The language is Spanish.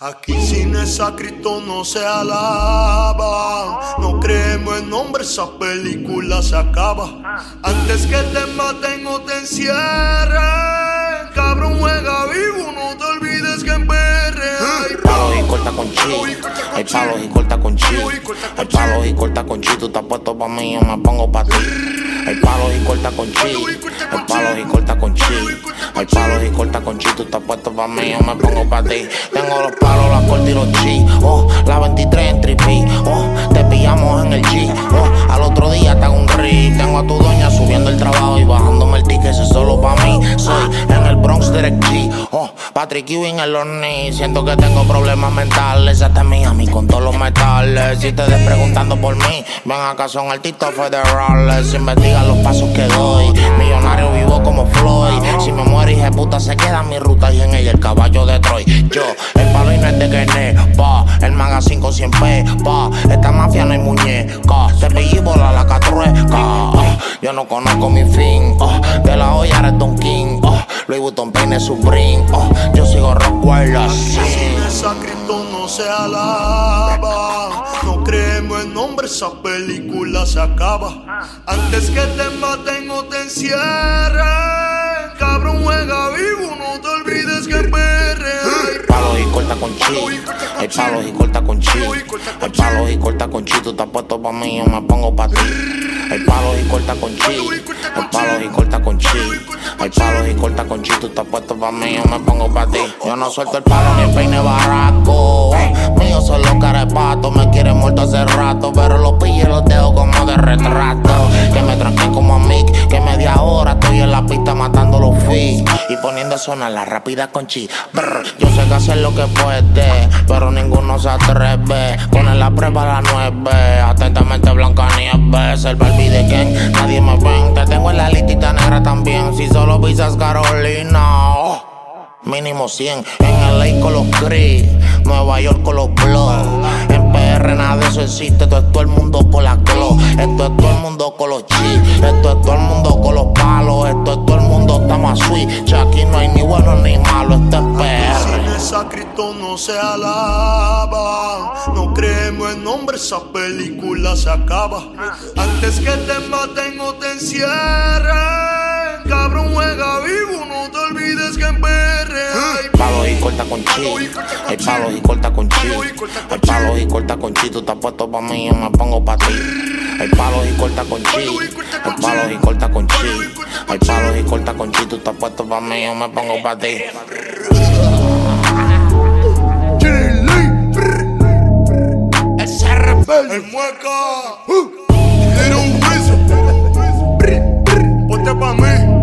Aquí sin esa Cristo no se alaba. No creemos en nombre, esa película se acaba. Antes que te maten o te encierren, cabrón juega vivo, no te olvides que en palos y corta con chi. Hay palos y corta con chi. Hay palos y corta con chi. Tú estás puesto pa' mí, yo me pongo pa' ti. Hay palos y corta con chi. Hay palos y corta con chi. Hay palos y corta con chi. Tú estás puesto pa' mí, yo me pongo pa' ti. Tengo los palos, las cortas y los chi. Oh, la 23 en tripi. Oh, te pillamos en el G. Oh, al otro día te hago un Patrick Ewing en los knees. Siento que tengo problemas mentales. Hasta Miami con todos los metales. Si te des preguntando por mí, ven acá, son artistas federales. Investiga los pasos que doy. Millonario vivo como Floyd. Si me muero, hija puta, se queda mi ruta y en ella el caballo de Troy. Yo, el palo y no es de Kene, pa. El magazine con 100 p, pa. Esta mafia no hay muñeca. Te pillé bola la catrueca. Yo no conozco mi fin. oh. De la olla eres Don King. Louis Vuitton peine Supreme. oh. Yo sigo Rockwell así. Sin esa Cristo no se alaba. No creemos en nombre, esa película se acaba. Antes que te maten o te encierren, cabrón juega vivo, no te olvides que corta con. Hay palos y corta con chi. Hay palos y corta con chi. Tú estás puesto pa' mí, yo me pongo pa' ti. Hay palos y corta con chi. Hay palos y corta con chi. Hay palos y corta con chi. Tú estás puesto pa' mí, yo me pongo pa' ti. Yo no suelto el palo ni el peine barraco. Mío son los carepatos. Me quieren muerto hace rato. Pero los pillos los dejo como de retrato. Matando los feet. Y poniendo a sonar la rápida con chi. Yo sé que hacer lo que puede, pero ninguno se atreve. Poner la prueba a las nueve. Atentamente Blanca Nieves, el Barbie de Ken. Nadie me ven, te tengo en la listita negra también. Si solo pisas Carolina. oh. Mínimo 100 en LA con los Gris, Nueva York con los Blood. En PR nada de eso existe, esto es todo el mundo por la glow. Esto es todo el mundo con los más. Ya aquí no hay ni bueno ni malo, esto es PR. Sin esa Cristo no se alaba. No creemos en nombre, esa película se acaba. Antes que te maten o te encierren, palos y corta con chi. Hay palos y corta con chi. Hay palos y corta con chi. Tú estás puesto pa' mí, yo me pongo pa' ti. Hay palos y corta con chi. Hay palos y corta con chi. Hay palos y corta con chi. Tú estás puesto pa' mí, yo me pongo pa' ti. El mueca, Little Wizard, ponte pa' mí.